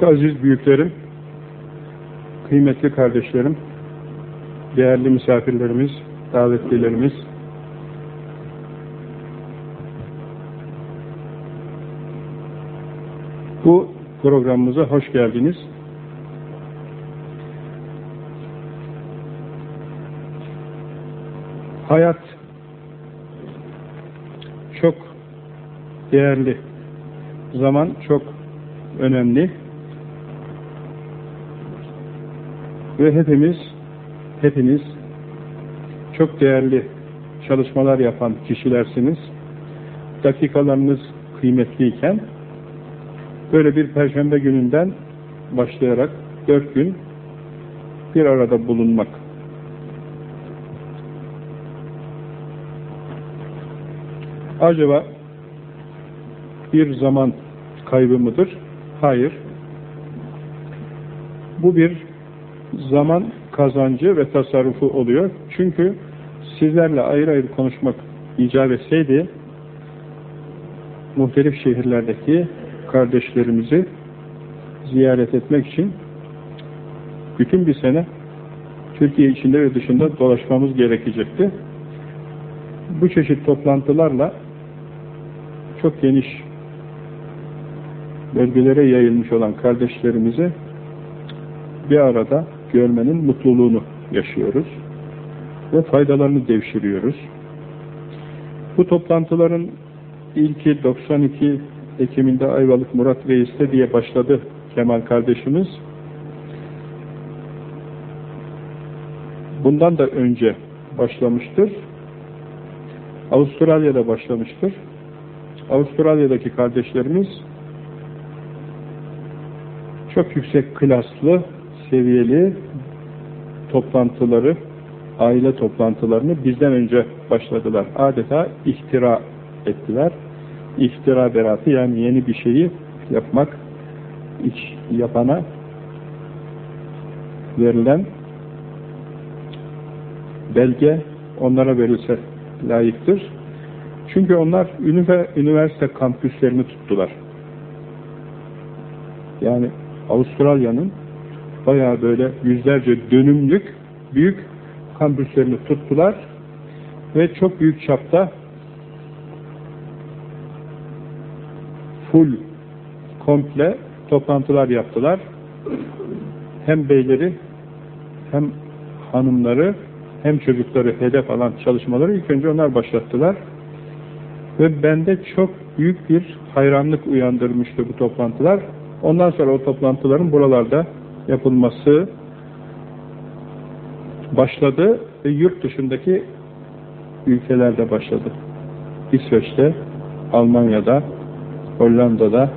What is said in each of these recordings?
Çok aziz büyüklerim, kıymetli kardeşlerim, değerli misafirlerimiz, davetlilerimiz, bu programımıza hoş geldiniz. Hayat çok değerli, zaman çok önemli. Ve hepimiz, hepiniz çok değerli çalışmalar yapan kişilersiniz. Dakikalarınız kıymetliyken böyle bir perşembe gününden başlayarak dört gün bir arada bulunmak. Acaba bir zaman kaybı mıdır? Hayır. Bu bir zaman kazancı ve tasarrufu oluyor. Çünkü sizlerle ayrı ayrı konuşmak icap etseydi muhtelif şehirlerdeki kardeşlerimizi ziyaret etmek için bütün bir sene Türkiye içinde ve dışında dolaşmamız gerekecekti. Bu çeşit toplantılarla çok geniş bölgelere yayılmış olan kardeşlerimizi bir arada görmenin mutluluğunu yaşıyoruz ve faydalarını devşiriyoruz. Bu toplantıların ilki 92 Ekim'inde Ayvalık Murat Reis'te diye başladı Kemal kardeşimiz. Bundan da önce başlamıştır. Avustralya'da başlamıştır. Avustralya'daki kardeşlerimiz çok yüksek klaslı seviyeli toplantıları, aile toplantılarını bizden önce başladılar. Adeta ihtira ettiler. İhtira beratı yani yeni bir şeyi yapmak, iç yapana verilen belge onlara verilse layıktır. Çünkü onlar üniversite kampüslerini tuttular. Yani Avustralya'nın bayağı böyle yüzlerce dönümlük büyük kampüslerini tuttular ve çok büyük çapta full komple toplantılar yaptılar. Hem beyleri hem hanımları hem çocukları hedef alan çalışmaları ilk önce onlar başlattılar. Ve bende çok büyük bir hayranlık uyandırmıştı bu toplantılar. Ondan sonra o toplantıların buralarda yapılması başladı ve yurt dışındaki ülkelerde başladı. İsveç'te, Almanya'da, Hollanda'da,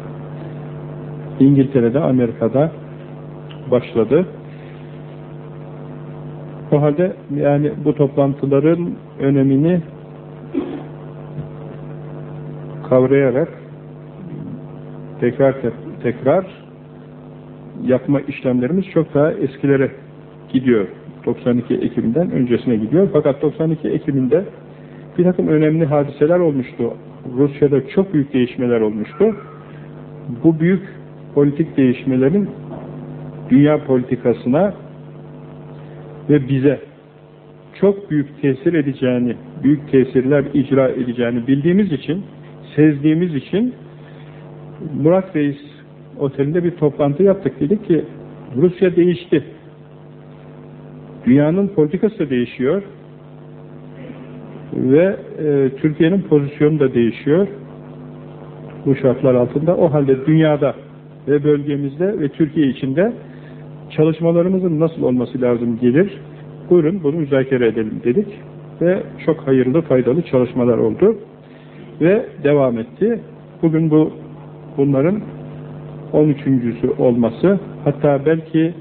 İngiltere'de, Amerika'da başladı. O halde yani bu toplantıların önemini kavrayarak tekrar tekrar yapma işlemlerimiz çok daha eskilere gidiyor. 92 Ekim'den öncesine gidiyor. Fakat 92 Ekim'inde bir takım önemli hadiseler olmuştu. Rusya'da çok büyük değişmeler olmuştu. Bu büyük politik değişmelerin dünya politikasına ve bize çok büyük tesir edeceğini, büyük tesirler icra edeceğini bildiğimiz için, sezdiğimiz için Murat Reis otelinde bir toplantı yaptık. Dedik ki Rusya değişti. Dünyanın politikası değişiyor. Ve e, Türkiye'nin pozisyonu da değişiyor. Bu şartlar altında. O halde dünyada ve bölgemizde ve Türkiye içinde çalışmalarımızın nasıl olması lazım gelir. Buyurun bunu müzakere edelim dedik ve çok hayırlı, faydalı çalışmalar oldu ve devam etti. Bugün bu bunların 13.sü olması, hatta belki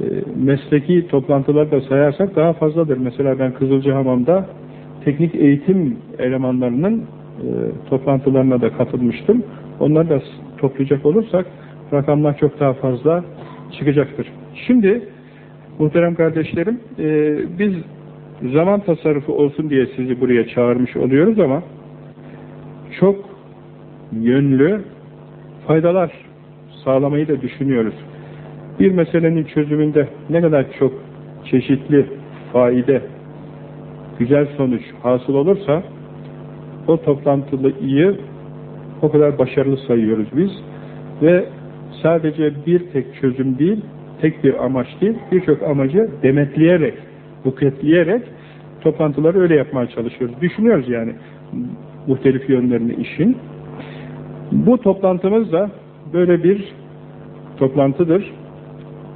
e, mesleki toplantıları da sayarsak daha fazladır. Mesela ben Kızılcahamam'da teknik eğitim elemanlarının e, toplantılarına da katılmıştım. Onları da toplayacak olursak rakamlar çok daha fazla çıkacaktır. Şimdi muhterem kardeşlerim e, biz zaman tasarrufu olsun diye sizi buraya çağırmış oluyoruz ama çok yönlü faydalar sağlamayı da düşünüyoruz. Bir meselenin çözümünde ne kadar çok çeşitli faide, güzel sonuç hasıl olursa o toplantıyı o kadar başarılı sayıyoruz biz ve sadece bir tek çözüm değil, tek bir amaç değil, birçok amacı demetleyerek, buketleyerek toplantıları öyle yapmaya çalışıyoruz. Düşünüyoruz yani muhtelif yönlerini işin. Bu toplantımız da böyle bir toplantıdır.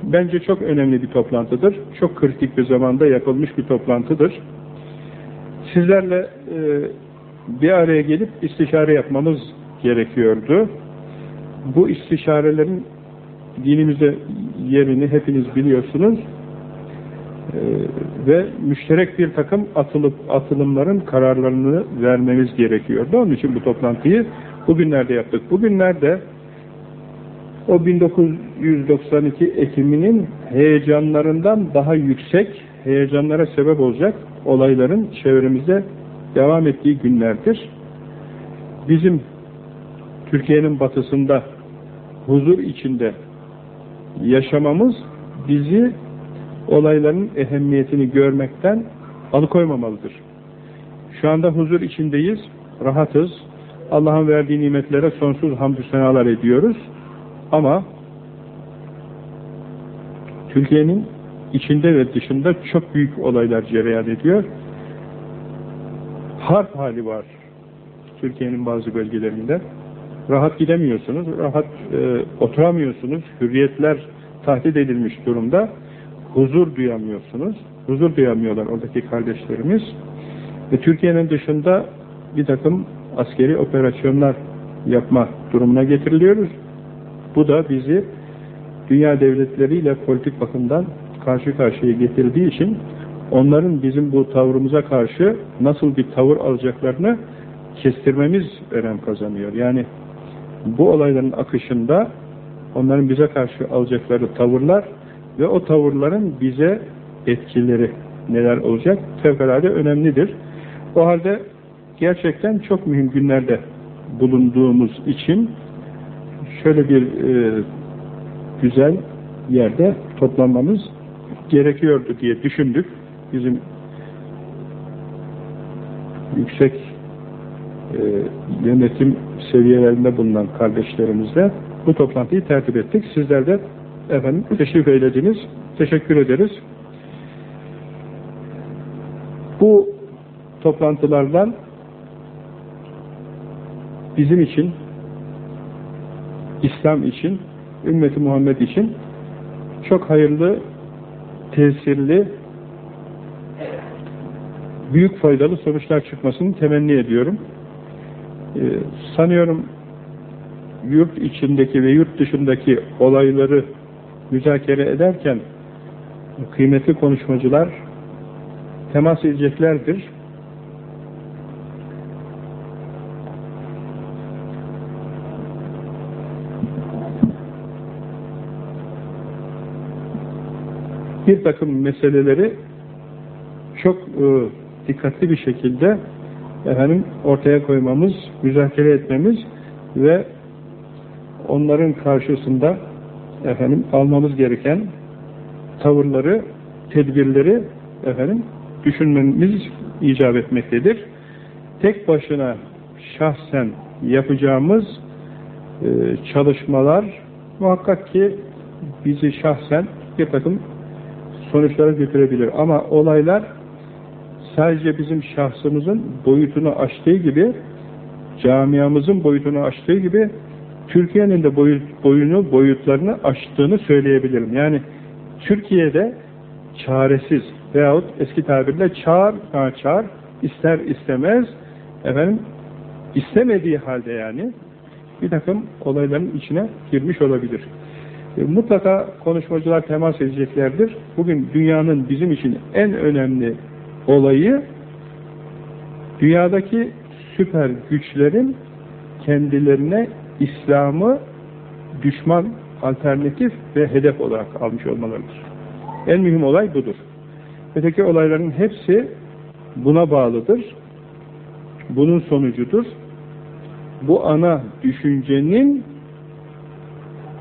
Bence çok önemli bir toplantıdır. Çok kritik bir zamanda yapılmış bir toplantıdır. Sizlerle e, bir araya gelip istişare yapmamız gerekiyordu. Bu istişarelerin dinimizde yerini hepiniz biliyorsunuz. Ee, ve müşterek bir takım atılıp atılımların kararlarını vermemiz gerekiyordu. Onun için bu toplantıyı bugünlerde yaptık. Bugünlerde o 1992 Ekim'inin heyecanlarından daha yüksek heyecanlara sebep olacak olayların çevremizde devam ettiği günlerdir. Bizim Türkiye'nin batısında huzur içinde yaşamamız bizi olayların ehemmiyetini görmekten alıkoymamalıdır. Şu anda huzur içindeyiz, rahatız. Allah'ın verdiği nimetlere sonsuz hamdü senalar ediyoruz. Ama Türkiye'nin içinde ve dışında çok büyük olaylar cereyan ediyor. Harp hali var Türkiye'nin bazı bölgelerinde. Rahat gidemiyorsunuz, rahat e, oturamıyorsunuz, hürriyetler tahdit edilmiş durumda. Huzur duyamıyorsunuz, huzur duyamıyorlar oradaki kardeşlerimiz. Ve Türkiye'nin dışında bir takım askeri operasyonlar yapma durumuna getiriliyoruz. Bu da bizi dünya devletleriyle politik bakımdan karşı karşıya getirdiği için onların bizim bu tavrımıza karşı nasıl bir tavır alacaklarını kestirmemiz önem kazanıyor. Yani bu olayların akışında onların bize karşı alacakları tavırlar ve o tavırların bize etkileri neler olacak fevkalade önemlidir. O halde gerçekten çok mühim günlerde bulunduğumuz için şöyle bir e, güzel yerde toplanmamız gerekiyordu diye düşündük. Bizim yüksek e, yönetim seviyelerinde bulunan kardeşlerimizle bu toplantıyı tertip ettik. Sizler de efendim teşrif eylediniz. Teşekkür ederiz. Bu toplantılardan bizim için İslam için, ümmeti Muhammed için çok hayırlı, tesirli, büyük faydalı sonuçlar çıkmasını temenni ediyorum. Ee, sanıyorum yurt içindeki ve yurt dışındaki olayları müzakere ederken kıymetli konuşmacılar temas edeceklerdir. Bir takım meseleleri çok e, dikkatli bir şekilde efendim ortaya koymamız, müzakere etmemiz ve onların karşısında efendim almamız gereken tavırları, tedbirleri efendim düşünmemiz icap etmektedir. Tek başına şahsen yapacağımız e, çalışmalar muhakkak ki bizi şahsen bir takım sonuçlara götürebilir. Ama olaylar sadece bizim şahsımızın boyutunu aştığı gibi camiamızın boyutunu aştığı gibi Türkiye'nin de boyut, boyunu, boyutlarını aştığını söyleyebilirim. Yani Türkiye'de çaresiz veyahut eski tabirle çağır, ha, çağır, ister istemez efendim istemediği halde yani bir takım olayların içine girmiş olabilir. E, mutlaka konuşmacılar temas edeceklerdir. Bugün dünyanın bizim için en önemli olayı dünyadaki süper güçlerin kendilerine İslam'ı düşman, alternatif ve hedef olarak almış olmalarıdır. En mühim olay budur. Öteki olayların hepsi buna bağlıdır. Bunun sonucudur. Bu ana düşüncenin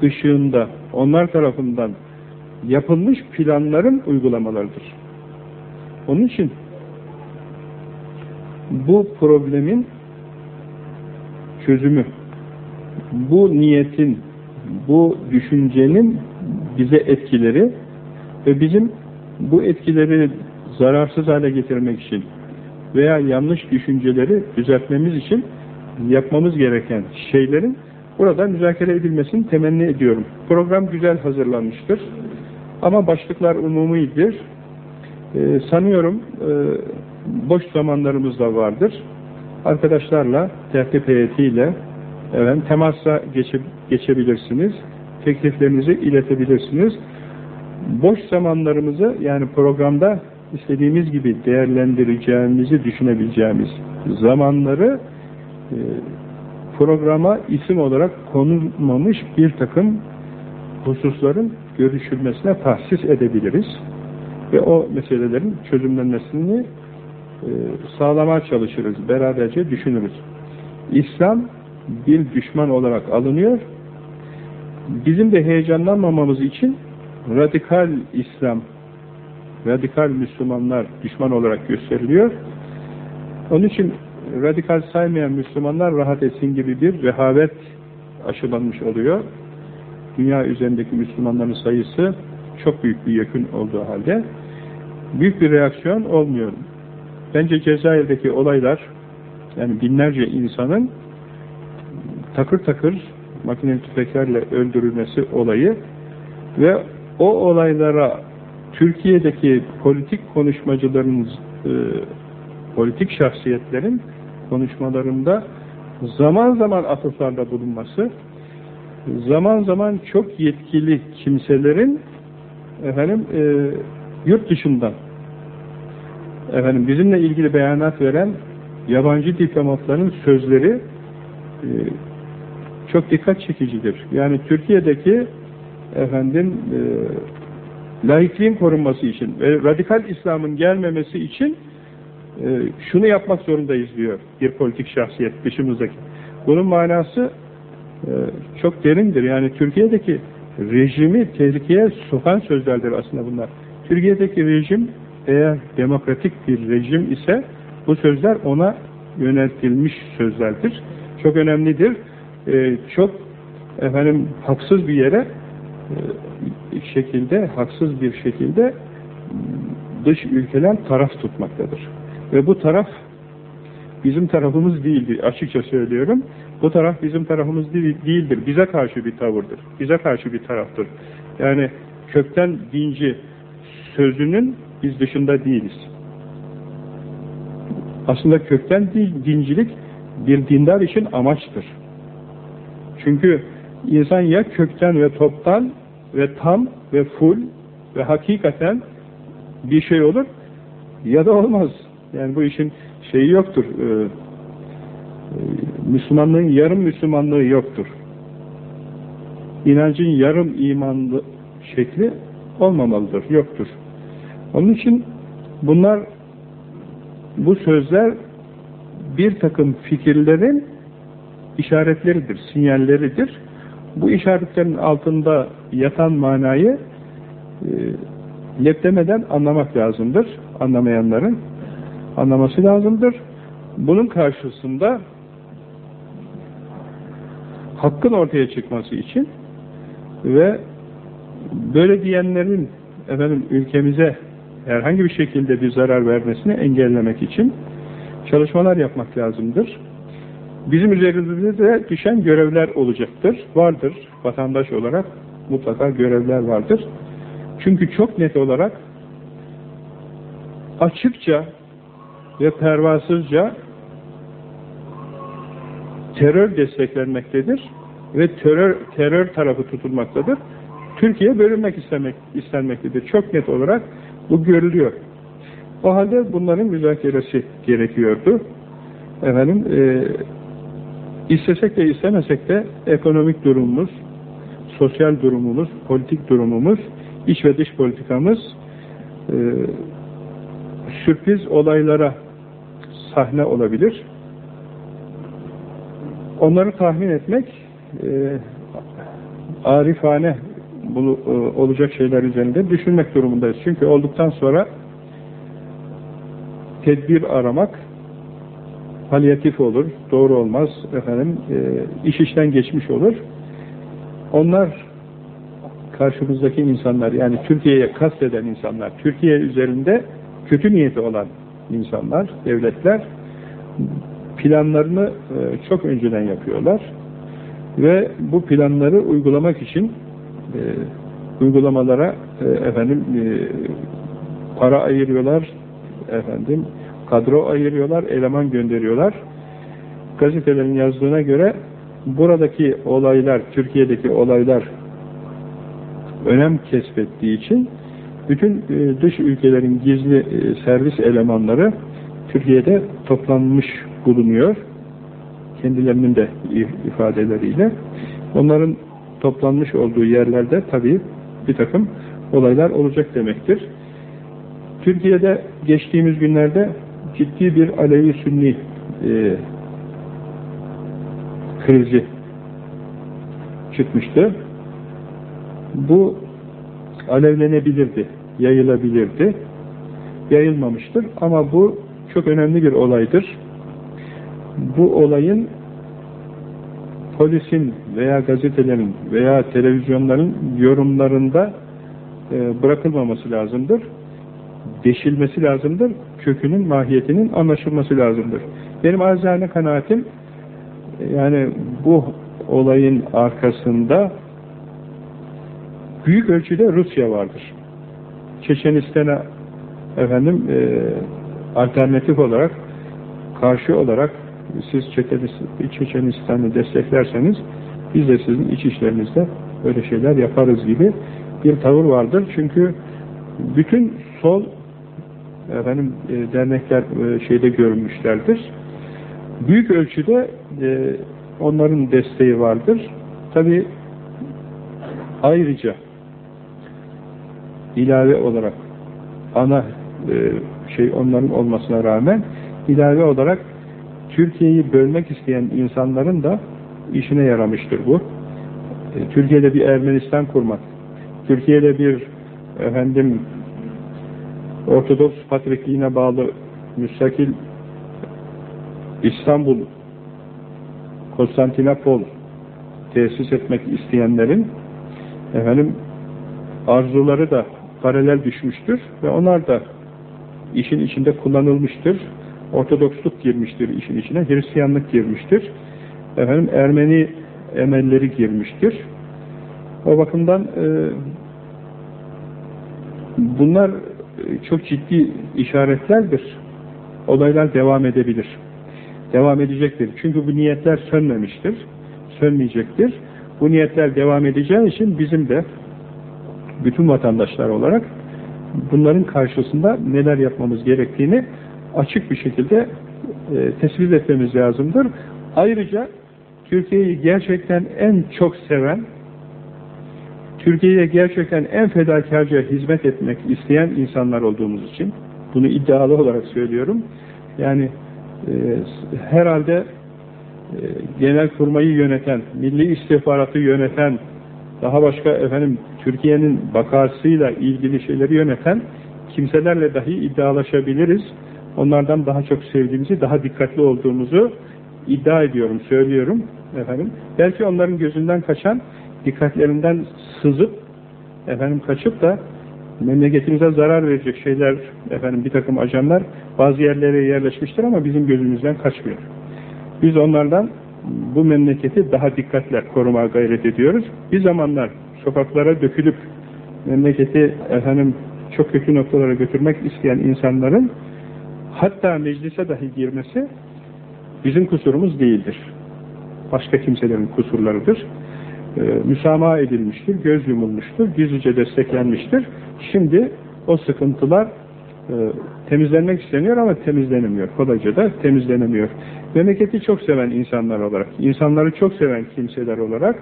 ışığında onlar tarafından yapılmış planların uygulamalarıdır. Onun için bu problemin çözümü, bu niyetin, bu düşüncenin bize etkileri ve bizim bu etkileri zararsız hale getirmek için veya yanlış düşünceleri düzeltmemiz için yapmamız gereken şeylerin burada müzakere edilmesini temenni ediyorum. Program güzel hazırlanmıştır. Ama başlıklar umumidir. Ee, sanıyorum e, boş zamanlarımız da vardır. Arkadaşlarla, tertip heyetiyle evet, temasa geçe, geçebilirsiniz. Tekliflerinizi iletebilirsiniz. Boş zamanlarımızı yani programda istediğimiz gibi değerlendireceğimizi düşünebileceğimiz zamanları e, programa isim olarak konulmamış bir takım hususların görüşülmesine tahsis edebiliriz. Ve o meselelerin çözümlenmesini e, sağlamaya çalışırız, beraberce düşünürüz. İslam bir düşman olarak alınıyor. Bizim de heyecanlanmamamız için radikal İslam, radikal Müslümanlar düşman olarak gösteriliyor. Onun için radikal saymayan Müslümanlar rahat etsin gibi bir rehavet aşılanmış oluyor. Dünya üzerindeki Müslümanların sayısı çok büyük bir yakın olduğu halde büyük bir reaksiyon olmuyor. Bence Cezayir'deki olaylar yani binlerce insanın takır takır makineli tüfeklerle öldürülmesi olayı ve o olaylara Türkiye'deki politik konuşmacıların e, politik şahsiyetlerin konuşmalarında zaman zaman atıflarda bulunması zaman zaman çok yetkili kimselerin efendim e, yurt dışından efendim bizimle ilgili beyanat veren yabancı diplomatların sözleri e, çok dikkat çekicidir. Yani Türkiye'deki efendim e, laikliğin korunması için ve radikal İslam'ın gelmemesi için şunu yapmak zorundayız diyor bir politik şahsiyet dışımızdaki. Bunun manası e, çok derindir. Yani Türkiye'deki rejimi tehlikeye sokan sözlerdir aslında bunlar. Türkiye'deki rejim eğer demokratik bir rejim ise bu sözler ona yöneltilmiş sözlerdir. Çok önemlidir. Ee, çok efendim haksız bir yere e, şekilde, haksız bir şekilde dış ülkeler taraf tutmaktadır. Ve bu taraf bizim tarafımız değildir. Açıkça söylüyorum. Bu taraf bizim tarafımız değildir. Bize karşı bir tavırdır. Bize karşı bir taraftır. Yani kökten dinci sözünün biz dışında değiliz. Aslında kökten dincilik bir dindar için amaçtır. Çünkü insan ya kökten ve toptan ve tam ve full ve hakikaten bir şey olur ya da olmaz. Yani bu işin şeyi yoktur. Ee, e, Müslümanlığın yarım Müslümanlığı yoktur. İnancın yarım imanlı şekli olmamalıdır, yoktur. Onun için bunlar bu sözler bir takım fikirlerin işaretleridir, sinyalleridir. Bu işaretlerin altında yatan manayı e, leplemeden anlamak lazımdır. Anlamayanların anlaması lazımdır. Bunun karşısında hakkın ortaya çıkması için ve böyle diyenlerin efendim ülkemize herhangi bir şekilde bir zarar vermesini engellemek için çalışmalar yapmak lazımdır. Bizim üzerimizde de düşen görevler olacaktır. Vardır. Vatandaş olarak mutlaka görevler vardır. Çünkü çok net olarak açıkça ve pervasızca terör desteklenmektedir ve terör terör tarafı tutulmaktadır. Türkiye bölünmek istemek istenmektedir. Çok net olarak bu görülüyor. O halde bunların müzakeresi gerekiyordu. Efendim, e, istesek de istemesek de ekonomik durumumuz, sosyal durumumuz, politik durumumuz, iç ve dış politikamız e, sürpriz olaylara sahne olabilir. Onları tahmin etmek e, arifane bunu, e, olacak şeyler üzerinde düşünmek durumundayız. Çünkü olduktan sonra tedbir aramak palyatif olur, doğru olmaz, efendim, e, iş işten geçmiş olur. Onlar karşımızdaki insanlar, yani Türkiye'ye kasteden insanlar, Türkiye üzerinde kötü niyeti olan insanlar, devletler planlarını e, çok önceden yapıyorlar ve bu planları uygulamak için e, uygulamalara e, efendim e, para ayırıyorlar efendim kadro ayırıyorlar, eleman gönderiyorlar. Gazetelerin yazdığına göre buradaki olaylar, Türkiye'deki olaylar önem kesbettiği için bütün e, dış ülkelerin gizli e, servis elemanları Türkiye'de toplanmış bulunuyor. Kendilerinin de ifadeleriyle. Onların toplanmış olduğu yerlerde tabii bir takım olaylar olacak demektir. Türkiye'de geçtiğimiz günlerde ciddi bir Alevi-Sünni e, krizi çıkmıştı. Bu alevlenebilirdi, yayılabilirdi. Yayılmamıştır ama bu çok önemli bir olaydır. Bu olayın polisin veya gazetelerin veya televizyonların yorumlarında e, bırakılmaması lazımdır. Deşilmesi lazımdır. Kökünün, mahiyetinin anlaşılması lazımdır. Benim azizane kanaatim yani bu olayın arkasında büyük ölçüde Rusya vardır. Çeçenistan'a efendim e, alternatif olarak karşı olarak siz Çeçenistan'ı desteklerseniz biz de sizin iç işlerinizde böyle şeyler yaparız gibi bir tavır vardır. Çünkü bütün sol efendim e, dernekler e, şeyde görmüşlerdir. Büyük ölçüde e, onların desteği vardır. Tabi ayrıca ilave olarak ana e, şey onların olmasına rağmen ilave olarak Türkiye'yi bölmek isteyen insanların da işine yaramıştır bu. E, Türkiye'de bir Ermenistan kurmak, Türkiye'de bir efendim Ortodoks Patrikliğine bağlı müstakil İstanbul, Konstantinopol tesis etmek isteyenlerin efendim arzuları da paralel düşmüştür ve onlar da işin içinde kullanılmıştır. Ortodoksluk girmiştir işin içine, Hristiyanlık girmiştir. Efendim Ermeni emelleri girmiştir. O bakımdan e, bunlar çok ciddi işaretlerdir. Olaylar devam edebilir. Devam edecektir. Çünkü bu niyetler sönmemiştir. Sönmeyecektir. Bu niyetler devam edeceği için bizim de bütün vatandaşlar olarak bunların karşısında neler yapmamız gerektiğini açık bir şekilde e, tespit etmemiz lazımdır. Ayrıca Türkiye'yi gerçekten en çok seven, Türkiye'ye gerçekten en fedakarca hizmet etmek isteyen insanlar olduğumuz için, bunu iddialı olarak söylüyorum. Yani e, herhalde e, genel kurmayı yöneten, milli istihbaratı yöneten, daha başka efendim Türkiye'nin bakasıyla ilgili şeyleri yöneten kimselerle dahi iddialaşabiliriz. Onlardan daha çok sevdiğimizi, daha dikkatli olduğumuzu iddia ediyorum, söylüyorum efendim. Belki onların gözünden kaçan, dikkatlerinden sızıp efendim kaçıp da memleketimize zarar verecek şeyler efendim bir takım ajanlar bazı yerlere yerleşmiştir ama bizim gözümüzden kaçmıyor. Biz onlardan bu memleketi daha dikkatle korumaya gayret ediyoruz. Bir zamanlar sokaklara dökülüp memleketi efendim çok kötü noktalara götürmek isteyen insanların hatta meclise dahi girmesi bizim kusurumuz değildir. Başka kimselerin kusurlarıdır. Ee, müsamaha edilmiştir, göz yumulmuştur, gizlice desteklenmiştir. Şimdi o sıkıntılar e, temizlenmek isteniyor ama temizlenemiyor. Kolayca da temizlenemiyor. Memleketi çok seven insanlar olarak, insanları çok seven kimseler olarak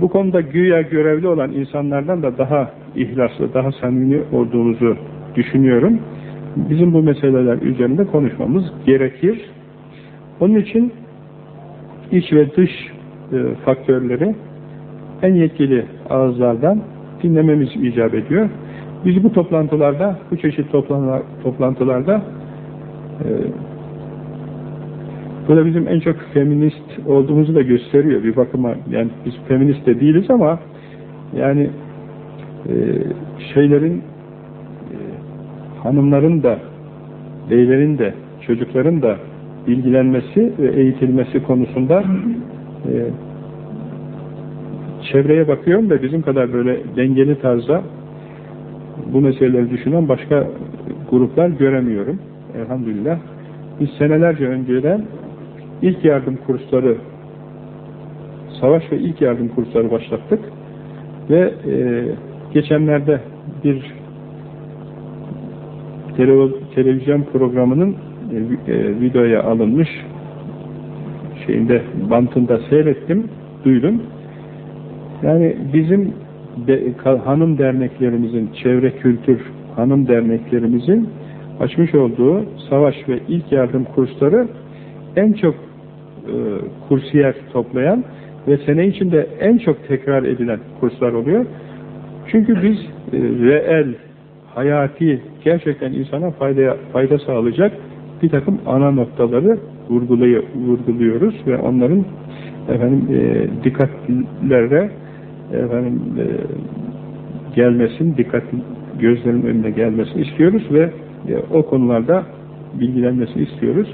bu konuda güya görevli olan insanlardan da daha ihlaslı, daha samimi olduğumuzu düşünüyorum. Bizim bu meseleler üzerinde konuşmamız gerekir. Onun için iç ve dış e, faktörleri en yetkili ağızlardan dinlememiz icap ediyor. Biz bu toplantılarda, bu çeşit toplantılarda e, bu da bizim en çok feminist olduğumuzu da gösteriyor bir bakıma. Yani biz feminist de değiliz ama yani e, şeylerin e, hanımların da beylerin de çocukların da bilgilenmesi ve eğitilmesi konusunda e, çevreye bakıyorum da bizim kadar böyle dengeli tarzda bu meseleleri düşünen başka gruplar göremiyorum. Elhamdülillah. Biz senelerce önceden ilk yardım kursları savaş ve ilk yardım kursları başlattık ve e, geçenlerde bir televizyon programının e, e, videoya alınmış şeyinde bantında seyrettim, duydum. Yani bizim de, hanım derneklerimizin, çevre kültür hanım derneklerimizin açmış olduğu savaş ve ilk yardım kursları en çok e, kursiyer toplayan ve sene içinde en çok tekrar edilen kurslar oluyor. Çünkü biz e, reel, hayati, gerçekten insana fayda, fayda sağlayacak bir takım ana noktaları vurguluyoruz ve onların efendim e, dikkatlere efendim e, gelmesin, dikkat gözlerin önüne gelmesini istiyoruz ve e, o konularda bilgilenmesini istiyoruz.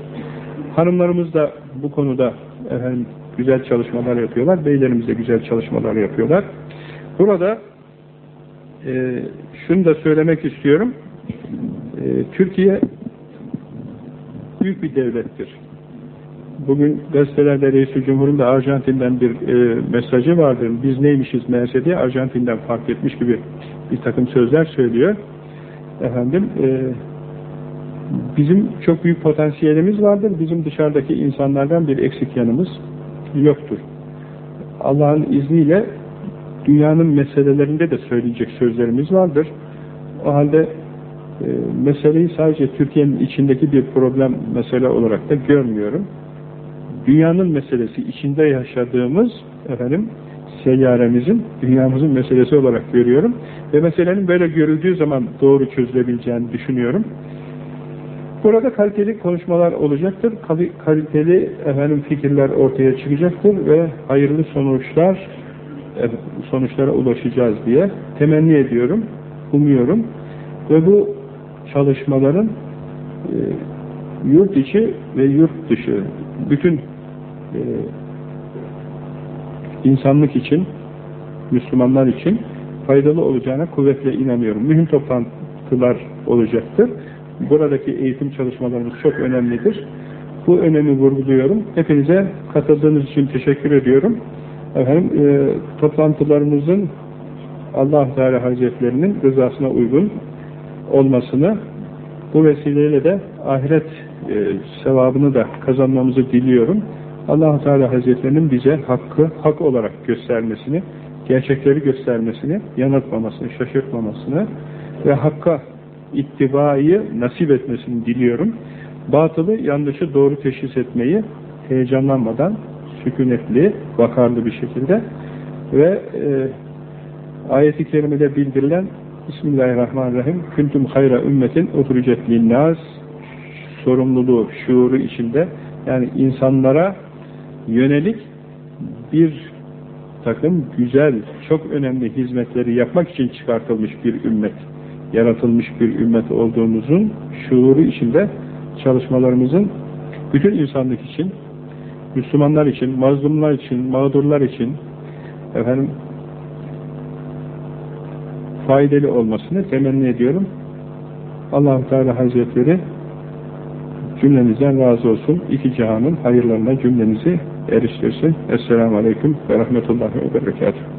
Hanımlarımız da bu konuda efendim, güzel çalışmalar yapıyorlar. Beylerimiz de güzel çalışmalar yapıyorlar. Burada e, şunu da söylemek istiyorum. E, Türkiye büyük bir devlettir. Bugün gazetelerde Reis-i Cumhur'un da Arjantin'den bir e, mesajı vardır. Biz neymişiz meğerse diye Arjantin'den fark etmiş gibi bir takım sözler söylüyor. Efendim e, bizim çok büyük potansiyelimiz vardır. Bizim dışarıdaki insanlardan bir eksik yanımız yoktur. Allah'ın izniyle dünyanın meselelerinde de söyleyecek sözlerimiz vardır. O halde e, meseleyi sadece Türkiye'nin içindeki bir problem mesele olarak da görmüyorum. Dünyanın meselesi içinde yaşadığımız efendim seyyaremizin, dünyamızın meselesi olarak görüyorum. Ve meselenin böyle görüldüğü zaman doğru çözülebileceğini düşünüyorum. Burada kaliteli konuşmalar olacaktır. Kaliteli efendim fikirler ortaya çıkacaktır ve hayırlı sonuçlar sonuçlara ulaşacağız diye temenni ediyorum, umuyorum. Ve bu çalışmaların e, yurt içi ve yurt dışı bütün e, insanlık için, Müslümanlar için faydalı olacağına kuvvetle inanıyorum. Mühim toplantılar olacaktır. Buradaki eğitim çalışmalarımız çok önemlidir. Bu önemi vurguluyorum. Hepinize katıldığınız için teşekkür ediyorum. Efendim, e, toplantılarımızın Allah Teala Hazretlerinin rızasına uygun olmasını bu vesileyle de ahiret e, sevabını da kazanmamızı diliyorum. allah Teala Hazretlerinin bize hakkı hak olarak göstermesini, gerçekleri göstermesini, yanıltmamasını, şaşırtmamasını ve hakka ittibayı nasip etmesini diliyorum. Batılı, yanlışı doğru teşhis etmeyi heyecanlanmadan, sükunetli, vakarlı bir şekilde ve e, ayet-i kerimede bildirilen Bismillahirrahmanirrahim Küntüm hayra ümmetin uhricet linnâs sorumluluğu, şuuru içinde yani insanlara yönelik bir takım güzel, çok önemli hizmetleri yapmak için çıkartılmış bir ümmet yaratılmış bir ümmet olduğumuzun şuuru içinde çalışmalarımızın bütün insanlık için Müslümanlar için, mazlumlar için, mağdurlar için efendim faydalı olmasını temenni ediyorum. allah Teala Hazretleri cümlemizden razı olsun. İki cihanın hayırlarına cümlemizi eriştirsin. Esselamu Aleyküm ve Rahmetullahi ve Berekatuhu.